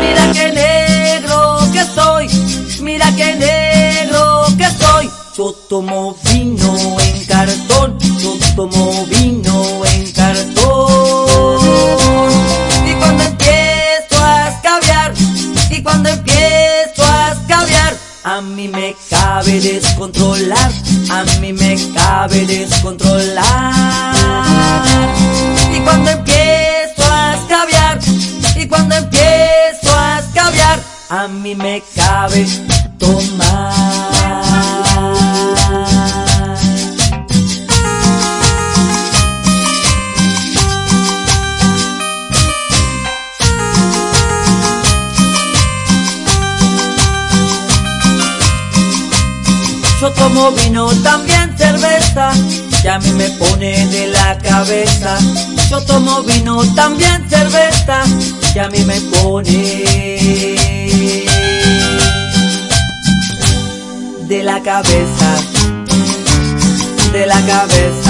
Mira qué negro que soy, mira qué negro que soy. Yo tomo vino en cartón, yo tomo vino en cartón. Y cuando empiezo a escabiar, y cuando empiezo a escabiar, a mí me cabe descontrolar, a mí me cabe descontrolar. Y cuando empiezo a escabiar, y cuando empiezo a escabiar, a mí me cabe tomar. Yo tomo vino, también cerveza, que a mí me pone de la cabeza. Yo tomo vino, también cerveza, que a mí me pone de la cabeza, de la cabeza.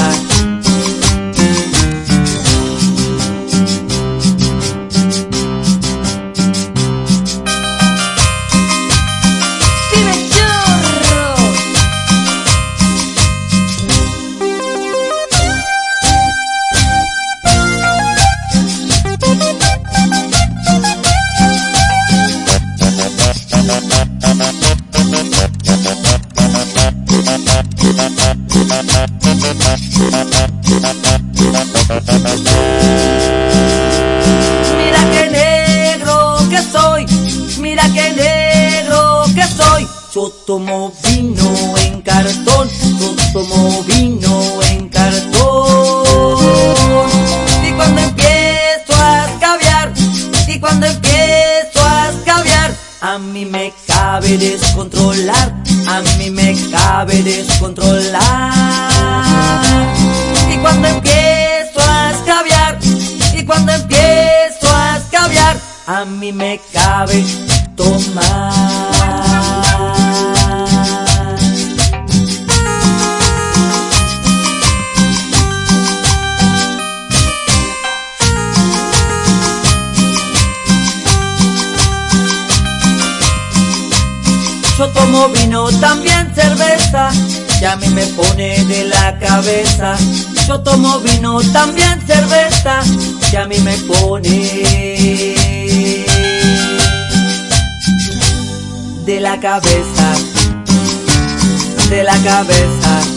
Negro que soy. Yo tomo vino en cartón, yo tomo vino en cartón. Y cuando empiezo a escabiar, y cuando empiezo a escabiar, a mí me cabe descontrolar, a mí me cabe descontrolar. Y cuando empiezo a escabiar, y cuando empiezo a escabiar, a mí me cabe tomar. Yo tomo vino, también cerveza, que a mí me pone de la cabeza. Yo tomo vino, también cerveza, que a mí me pone la cabeza, de la cabeza.